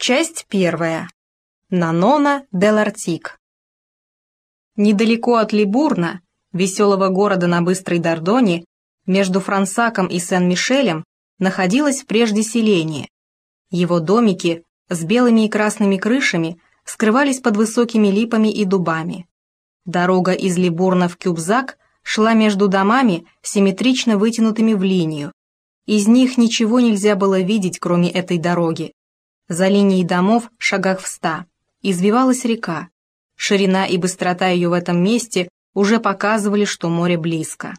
Часть первая. Нанона де Лартик. Недалеко от Либурна, веселого города на Быстрой Дордоне, между Франсаком и Сен-Мишелем, находилось прежде селение. Его домики с белыми и красными крышами скрывались под высокими липами и дубами. Дорога из Либурна в Кюбзак шла между домами, симметрично вытянутыми в линию. Из них ничего нельзя было видеть, кроме этой дороги. За линией домов, шагах в ста, извивалась река. Ширина и быстрота ее в этом месте уже показывали, что море близко.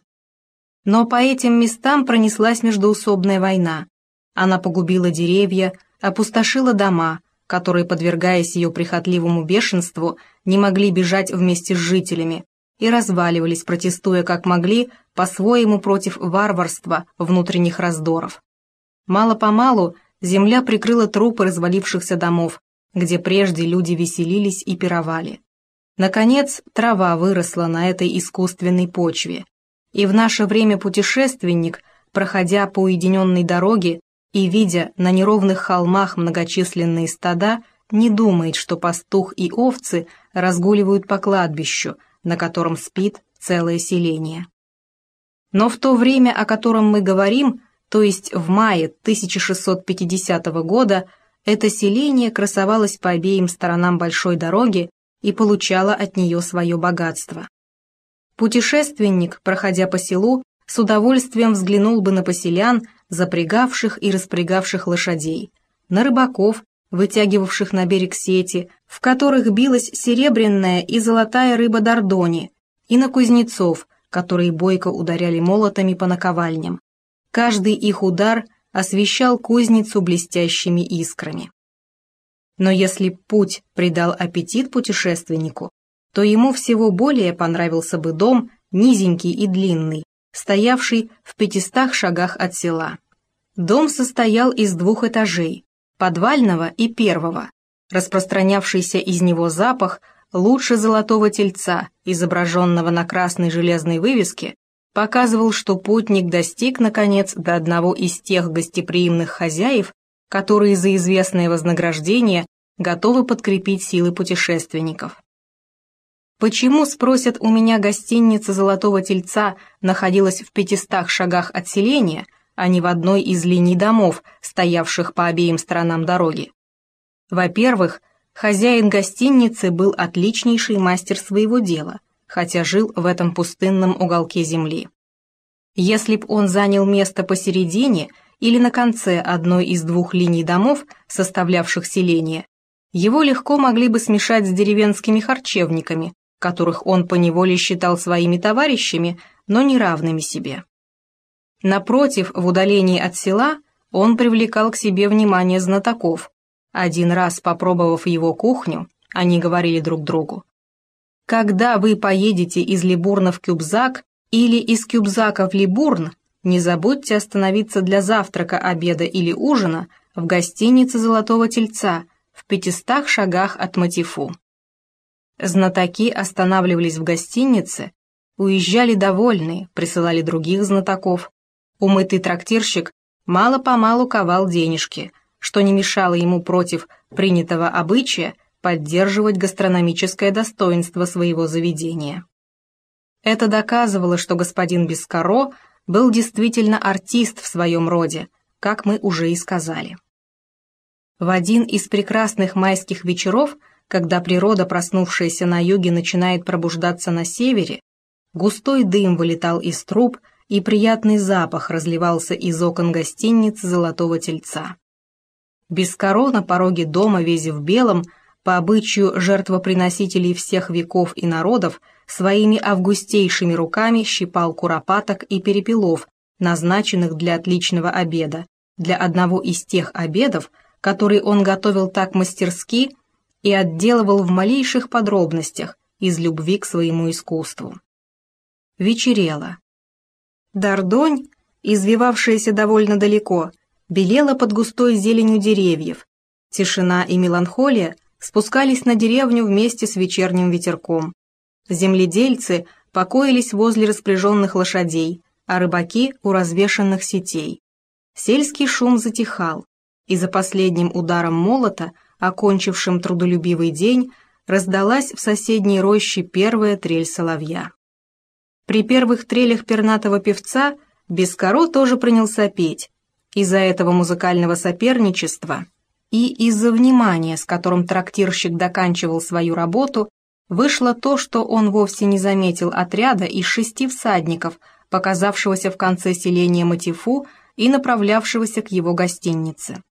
Но по этим местам пронеслась междоусобная война. Она погубила деревья, опустошила дома, которые, подвергаясь ее прихотливому бешенству, не могли бежать вместе с жителями и разваливались, протестуя как могли, по-своему против варварства внутренних раздоров. Мало-помалу земля прикрыла трупы развалившихся домов, где прежде люди веселились и пировали. Наконец, трава выросла на этой искусственной почве, и в наше время путешественник, проходя по уединенной дороге, и, видя на неровных холмах многочисленные стада, не думает, что пастух и овцы разгуливают по кладбищу, на котором спит целое селение. Но в то время, о котором мы говорим, то есть в мае 1650 года, это селение красовалось по обеим сторонам большой дороги и получало от нее свое богатство. Путешественник, проходя по селу, с удовольствием взглянул бы на поселян, запрягавших и распрягавших лошадей, на рыбаков, вытягивавших на берег сети, в которых билась серебряная и золотая рыба Дордони, и на кузнецов, которые бойко ударяли молотами по наковальням. Каждый их удар освещал кузницу блестящими искрами. Но если путь придал аппетит путешественнику, то ему всего более понравился бы дом, низенький и длинный, стоявший в пятистах шагах от села. Дом состоял из двух этажей, подвального и первого. Распространявшийся из него запах лучше золотого тельца, изображенного на красной железной вывеске, показывал, что путник достиг, наконец, до одного из тех гостеприимных хозяев, которые за известное вознаграждение готовы подкрепить силы путешественников. Почему, спросят у меня, гостиница «Золотого тельца» находилась в пятистах шагах от селения, а не в одной из линий домов, стоявших по обеим сторонам дороги? Во-первых, хозяин гостиницы был отличнейший мастер своего дела, хотя жил в этом пустынном уголке земли. Если б он занял место посередине или на конце одной из двух линий домов, составлявших селение, его легко могли бы смешать с деревенскими харчевниками, которых он поневоле считал своими товарищами, но не равными себе. Напротив, в удалении от села, он привлекал к себе внимание знатоков. Один раз попробовав его кухню, они говорили друг другу. «Когда вы поедете из Либурна в Кюбзак или из Кюбзака в Либурн, не забудьте остановиться для завтрака, обеда или ужина в гостинице «Золотого тельца» в пятистах шагах от Матифу. Знатоки останавливались в гостинице, уезжали довольные, присылали других знатоков. Умытый трактирщик мало-помалу ковал денежки, что не мешало ему против принятого обычая поддерживать гастрономическое достоинство своего заведения. Это доказывало, что господин Бескаро был действительно артист в своем роде, как мы уже и сказали. В один из прекрасных майских вечеров – когда природа, проснувшаяся на юге, начинает пробуждаться на севере, густой дым вылетал из труб, и приятный запах разливался из окон гостиницы «Золотого тельца». Бескоро на пороге дома, весь в белом, по обычаю жертвоприносителей всех веков и народов, своими августейшими руками щипал куропаток и перепелов, назначенных для отличного обеда, для одного из тех обедов, который он готовил так мастерски, и отделывал в малейших подробностях из любви к своему искусству. Вечерело. Дордонь, извивавшаяся довольно далеко, белела под густой зеленью деревьев. Тишина и меланхолия спускались на деревню вместе с вечерним ветерком. Земледельцы покоились возле распряженных лошадей, а рыбаки у развешанных сетей. Сельский шум затихал, и за последним ударом молота окончившим трудолюбивый день, раздалась в соседней роще первая трель соловья. При первых трелях пернатого певца Бескоро тоже принялся петь. Из-за этого музыкального соперничества и из-за внимания, с которым трактирщик доканчивал свою работу, вышло то, что он вовсе не заметил отряда из шести всадников, показавшегося в конце селения Матифу и направлявшегося к его гостинице.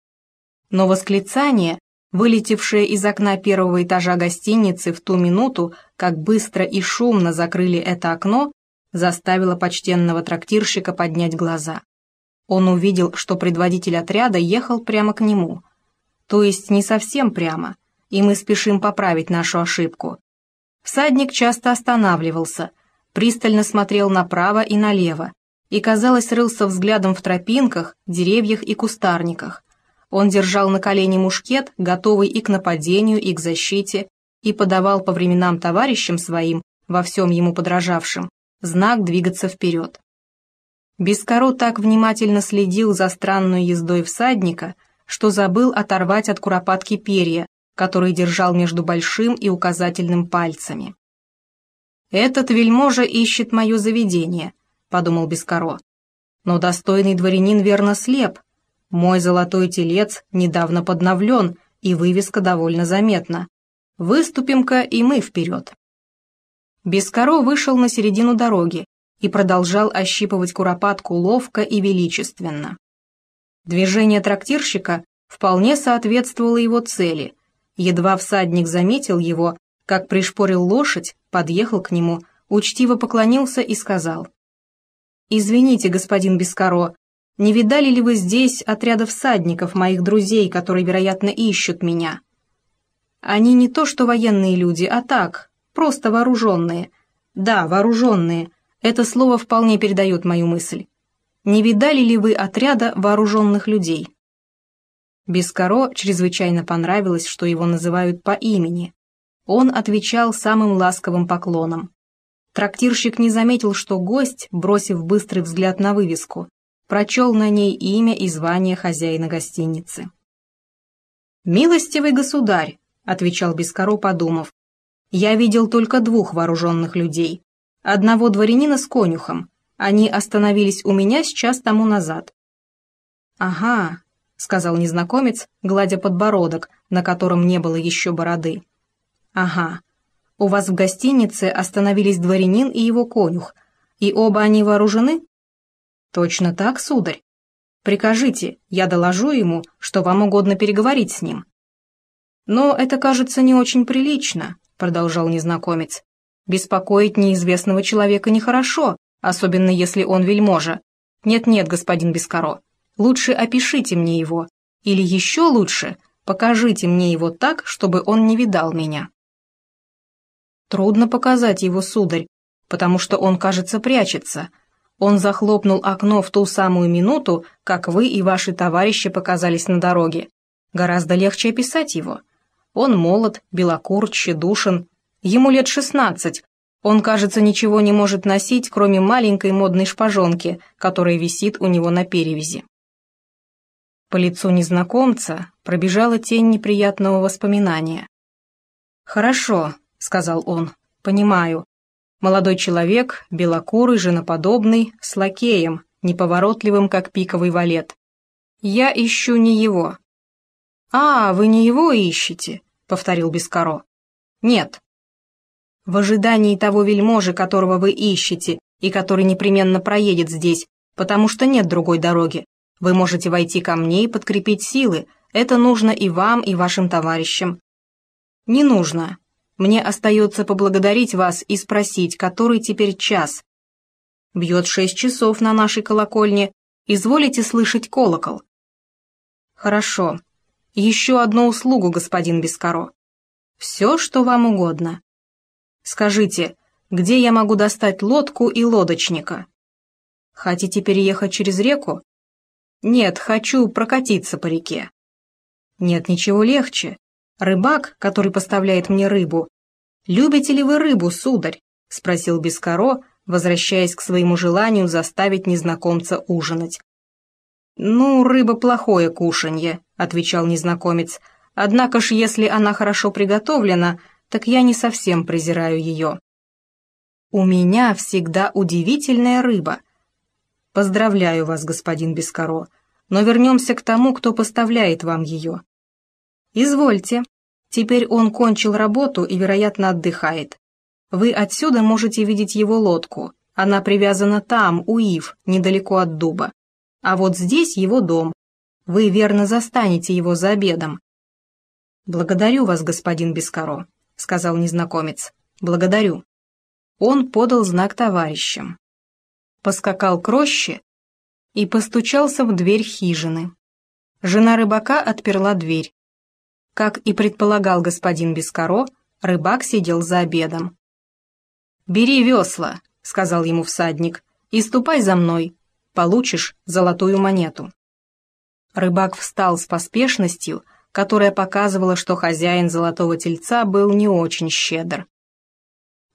Но восклицание, вылетевшее из окна первого этажа гостиницы в ту минуту, как быстро и шумно закрыли это окно, заставило почтенного трактирщика поднять глаза. Он увидел, что предводитель отряда ехал прямо к нему. То есть не совсем прямо, и мы спешим поправить нашу ошибку. Всадник часто останавливался, пристально смотрел направо и налево, и, казалось, рылся взглядом в тропинках, деревьях и кустарниках. Он держал на колене мушкет, готовый и к нападению, и к защите, и подавал по временам товарищам своим, во всем ему подражавшим, знак двигаться вперед. Бескоро так внимательно следил за странной ездой всадника, что забыл оторвать от куропатки перья, которые держал между большим и указательным пальцами. «Этот вельможа ищет мое заведение», — подумал Бескоро. «Но достойный дворянин верно слеп. Мой золотой телец недавно подновлен, и вывеска довольно заметна. Выступим-ка и мы вперед». Бескоро вышел на середину дороги и продолжал ощипывать куропатку ловко и величественно. Движение трактирщика вполне соответствовало его цели. Едва всадник заметил его, как пришпорил лошадь, подъехал к нему, учтиво поклонился и сказал. «Извините, господин Бескоро, не видали ли вы здесь отряда всадников, моих друзей, которые, вероятно, ищут меня? Они не то что военные люди, а так, Просто вооруженные. Да, вооруженные. Это слово вполне передает мою мысль. Не видали ли вы отряда вооруженных людей? Бескаро чрезвычайно понравилось, что его называют по имени. Он отвечал самым ласковым поклоном. Трактирщик не заметил, что гость, бросив быстрый взгляд на вывеску, прочел на ней имя и звание хозяина гостиницы. «Милостивый государь», — отвечал Бескаро, подумав, я видел только двух вооруженных людей. Одного дворянина с конюхом. Они остановились у меня сейчас тому назад. «Ага», — сказал незнакомец, гладя подбородок, на котором не было еще бороды. «Ага. У вас в гостинице остановились дворянин и его конюх, и оба они вооружены?» «Точно так, сударь. Прикажите, я доложу ему, что вам угодно переговорить с ним». «Но это кажется не очень прилично», продолжал незнакомец. «Беспокоить неизвестного человека нехорошо, особенно если он вельможа. Нет-нет, господин Бескаро, лучше опишите мне его, или еще лучше, покажите мне его так, чтобы он не видал меня». Трудно показать его, сударь, потому что он, кажется, прячется. Он захлопнул окно в ту самую минуту, как вы и ваши товарищи показались на дороге. Гораздо легче описать его. Он молод, белокур, тщедушен. Ему лет шестнадцать. Он, кажется, ничего не может носить, кроме маленькой модной шпажонки, которая висит у него на перевязи. По лицу незнакомца пробежала тень неприятного воспоминания. «Хорошо», — сказал он, — «понимаю. Молодой человек, белокурый, женоподобный, с лакеем, неповоротливым, как пиковый валет. Я ищу не его. «А, вы не его ищете?» — повторил Бескаро. «Нет». «В ожидании того вельможи, которого вы ищете, и который непременно проедет здесь, потому что нет другой дороги, вы можете войти ко мне и подкрепить силы. Это нужно и вам, и вашим товарищам». «Не нужно. Мне остается поблагодарить вас и спросить, который теперь час». «Бьет шесть часов на нашей колокольне. Изволите слышать колокол?» «Хорошо. Еще одну услугу, господин Бескаро. Все, что вам угодно. Скажите, где я могу достать лодку и лодочника? Хотите переехать через реку? Нет, хочу прокатиться по реке. Нет ничего легче. Рыбак, который поставляет мне рыбу. Любите ли вы рыбу, сударь? Спросил Бескаро, возвращаясь к своему желанию заставить незнакомца ужинать. «Ну, рыба плохое кушанье», — отвечал незнакомец, Однако ж, если она хорошо приготовлена, так я не совсем презираю ее. У меня всегда удивительная рыба. Поздравляю вас, господин Бескаро, но вернемся к тому, кто поставляет вам ее. Извольте. Теперь он кончил работу и, вероятно, отдыхает. Вы отсюда можете видеть его лодку. Она привязана там, у ив, недалеко от дуба. А вот здесь его дом. Вы верно застанете его за обедом. «Благодарю вас, господин Бескаро», — сказал незнакомец. «Благодарю». Он подал знак товарищам. Поскакал к роще и постучался в дверь хижины. Жена рыбака отперла дверь. Как и предполагал господин Бескаро, рыбак сидел за обедом. «Бери весла», — сказал ему всадник, — «и ступай за мной, получишь золотую монету». Рыбак встал с поспешностью, которая показывала, что хозяин золотого тельца был не очень щедр.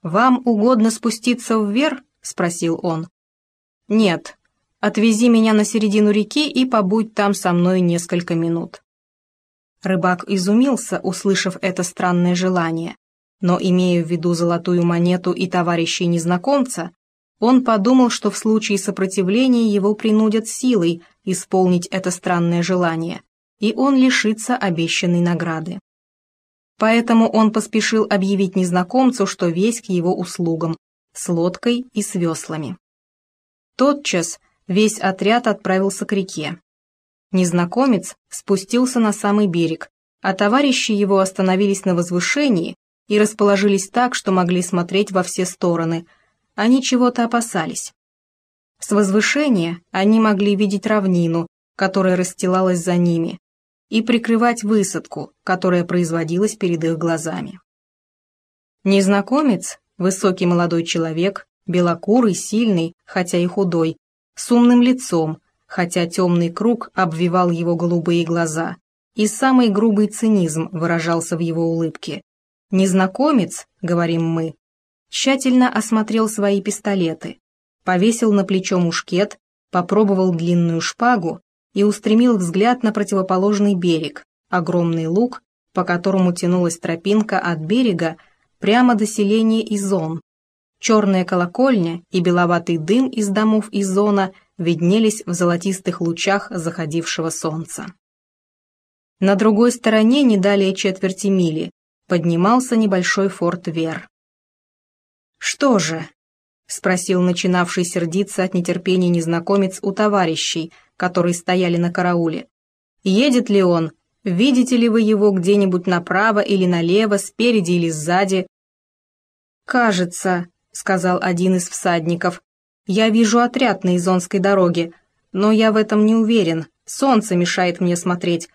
«Вам угодно спуститься вверх?» — спросил он. «Нет. Отвези меня на середину реки и побудь там со мной несколько минут». Рыбак изумился, услышав это странное желание, но, имея в виду золотую монету и товарищей незнакомца, он подумал, что в случае сопротивления его принудят силой исполнить это странное желание, и он лишится обещанной награды. Поэтому он поспешил объявить незнакомцу, что весь к его услугам, с лодкой и с веслами. Тотчас весь отряд отправился к реке. Незнакомец спустился на самый берег, а товарищи его остановились на возвышении и расположились так, что могли смотреть во все стороны. Они чего-то опасались. С возвышения они могли видеть равнину, которая расстилалась за ними, и прикрывать высадку, которая производилась перед их глазами. Незнакомец, высокий молодой человек, белокурый, сильный, хотя и худой, с умным лицом, хотя темный круг обвивал его голубые глаза, и самый грубый цинизм выражался в его улыбке. Незнакомец, говорим мы, тщательно осмотрел свои пистолеты, повесил на плечо мушкет, попробовал длинную шпагу и устремил взгляд на противоположный берег, огромный луг, по которому тянулась тропинка от берега прямо до селения Изон. Черная колокольня и беловатый дым из домов Изона виднелись в золотистых лучах заходившего солнца. На другой стороне, не далее четверти мили, поднимался небольшой форт Вер. «Что же?» — спросил начинавший сердиться от нетерпения незнакомец у товарищей — которые стояли на карауле. Едет ли он? Видите ли вы его где-нибудь направо или налево, спереди или сзади? «Кажется», — сказал один из всадников, — «я вижу отряд на Изонской дороге, но я в этом не уверен, солнце мешает мне смотреть.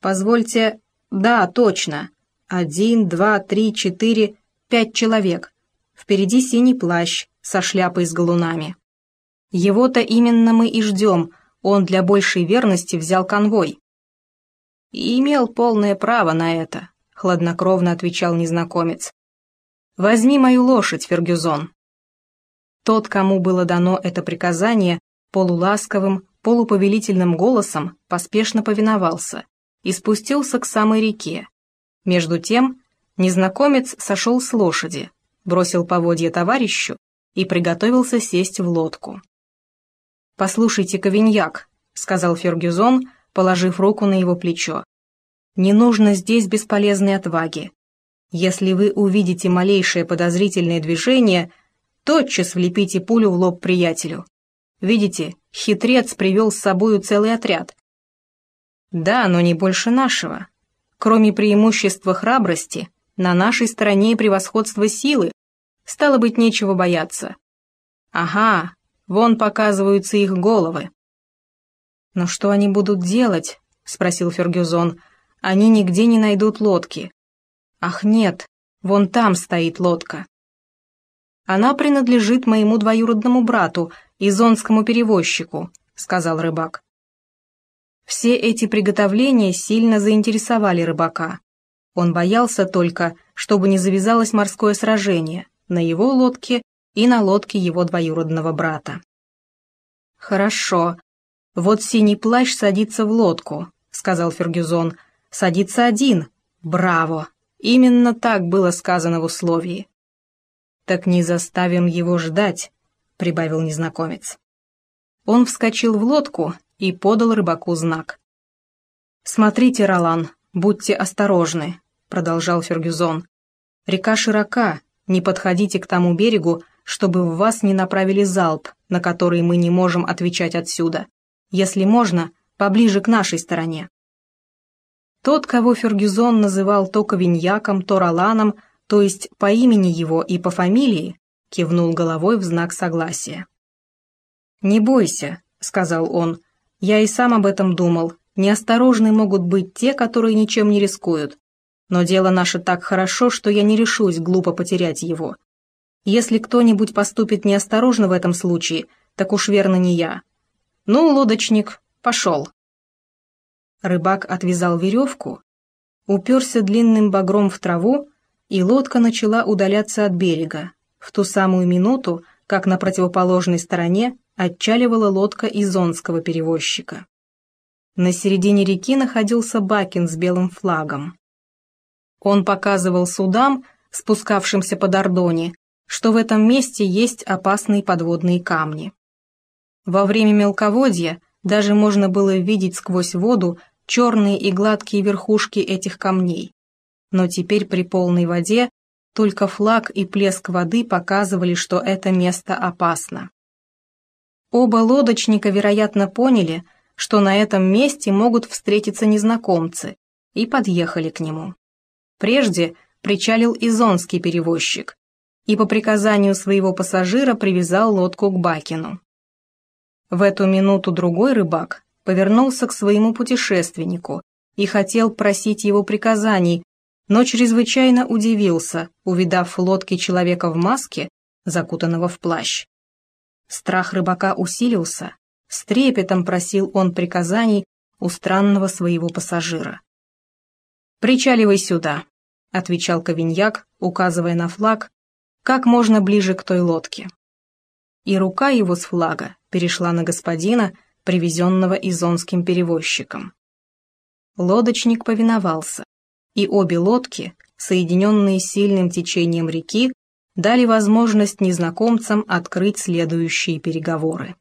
Позвольте...» «Да, точно. Один, два, три, четыре, пять человек. Впереди синий плащ со шляпой с галунами. Его-то именно мы и ждем, он для большей верности взял конвой. И имел полное право на это, хладнокровно отвечал незнакомец. Возьми мою лошадь, Фергюзон. Тот, кому было дано это приказание, полуласковым, полуповелительным голосом поспешно повиновался и спустился к самой реке. Между тем, незнакомец сошел с лошади, бросил поводья товарищу и приготовился сесть в лодку. «Послушайте, Ковиньяк», — сказал Фергюзон, положив руку на его плечо. «Не нужно здесь бесполезной отваги. Если вы увидите малейшее подозрительное движение, тотчас влепите пулю в лоб приятелю. Видите, хитрец привел с собою целый отряд. Да, но не больше нашего. Кроме преимущества храбрости, на нашей стороне и превосходство силы. Стало быть, нечего бояться. Ага, Вон показываются их головы». «Но что они будут делать?» — спросил Фергюзон. «Они нигде не найдут лодки». «Ах, нет, вон там стоит лодка». «Она принадлежит моему двоюродному брату, изонскому перевозчику», — сказал рыбак. Все эти приготовления сильно заинтересовали рыбака. Он боялся только, чтобы не завязалось морское сражение на его лодке и на лодке его двоюродного брата. «Хорошо. Вот синий плащ садится в лодку», — сказал Фергюзон. «Садится один, Браво! Именно так было сказано в условии. «Так не заставим его ждать», — прибавил незнакомец. Он вскочил в лодку и подал рыбаку знак. «Смотрите, Ролан, будьте осторожны», — продолжал Фергюзон. «Река широка, не подходите к тому берегу, чтобы в вас не направили залп, на который мы не можем отвечать отсюда. Если можно, поближе к нашей стороне». Тот, кого Фергюзон называл то Ковиньяком, то Роланом, то есть по имени его и по фамилии, кивнул головой в знак согласия. «Не бойся», — сказал он, — «я и сам об этом думал. Неосторожны могут быть те, которые ничем не рискуют. Но дело наше так хорошо, что я не решусь глупо потерять его. Если кто-нибудь поступит неосторожно в этом случае, так уж верно не я. Ну, лодочник, пошел». Рыбак отвязал веревку, уперся длинным багром в траву, и лодка начала удаляться от берега, в ту самую минуту, как на противоположной стороне отчаливала лодка изонского перевозчика. На середине реки находился Бакин с белым флагом. Он показывал судам, спускавшимся по Дордоне, что в этом месте есть опасные подводные камни. Во время мелководья даже можно было видеть сквозь воду черные и гладкие верхушки этих камней. Но теперь при полной воде только флаг и плеск воды показывали, что это место опасно. Оба лодочника, вероятно, поняли, что на этом месте могут встретиться незнакомцы, и подъехали к нему. Прежде причалил изонский перевозчик и по приказанию своего пассажира привязал лодку к Бакину. В эту минуту другой рыбак повернулся к своему путешественнику и хотел просить его приказаний, но чрезвычайно удивился, увидав в лодке человека в маске, закутанного в плащ. Страх рыбака усилился, с трепетом просил он приказаний у странного своего пассажира. «Причаливай сюда», — отвечал Ковиньяк, указывая на флаг, как можно ближе к той лодке. И рука его с флага перешла на господина, привезенного изонским перевозчиком. Лодочник повиновался, и обе лодки, соединенные сильным течением реки, дали возможность незнакомцам открыть следующие переговоры.